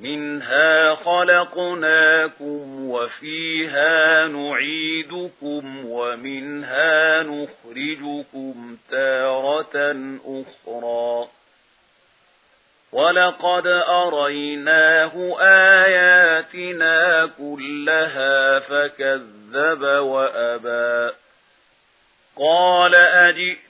منها خلقناكم وفيها نعيدكم ومنها نخرجكم تارة أخرى. ولقد أريناه آياتنا كلها فكذب وأبى. قال أَجِئْتَ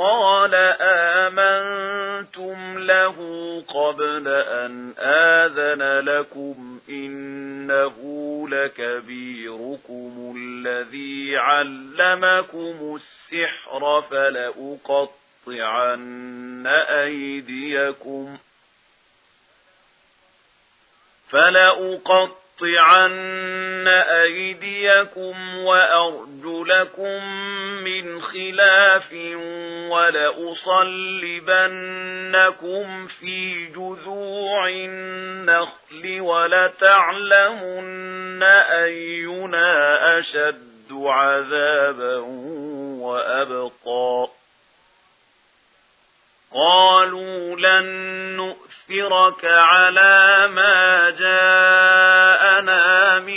قال آمنتم له قبل أن آذن لكم إنه لكبيركم الذي علمكم السحر فلأقطعن أيديكم فلأقطعن لَأُقَطِّعَنَّ أَيْدِيَكُمْ وَأَرْجُلَكُمْ مِنْ خِلَافٍ وَلَأُصَلِّبَنَّكُمْ فِي جُذُوعِ النَّخْلِ وَلَتَعْلَمُنَّ أَيُّنَا أَشَدُّ عَذَابًا وَأَبْقَى. قَالُوا لَن نُؤْثِرَكَ عَلَى مَا جَاءَ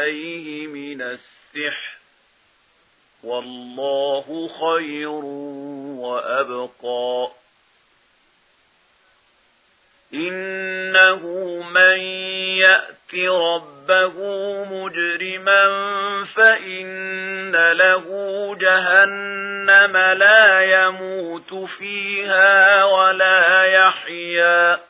عليه من السحر والله خير وأبقى. إنه من يأت ربه مجرما فإن له جهنم لا يموت فيها ولا يحيا.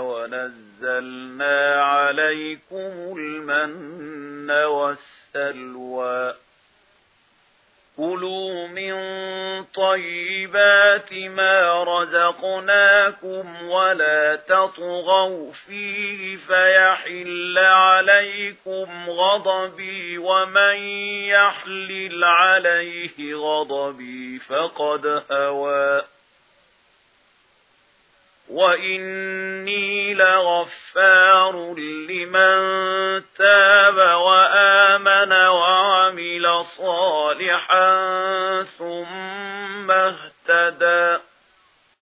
ونزلنا عليكم المن والسلوى. كلوا من طيبات ما رزقناكم ولا تطغوا فيه فيحل عليكم غضبي ومن يحلل عليه غضبي فقد هواه وَإِنِّي لَغَفَّارٌ لِّمَن تَابَ وَآمَنَ وَعَمِلَ صَالِحًا ثُمَّ اهْتَدَى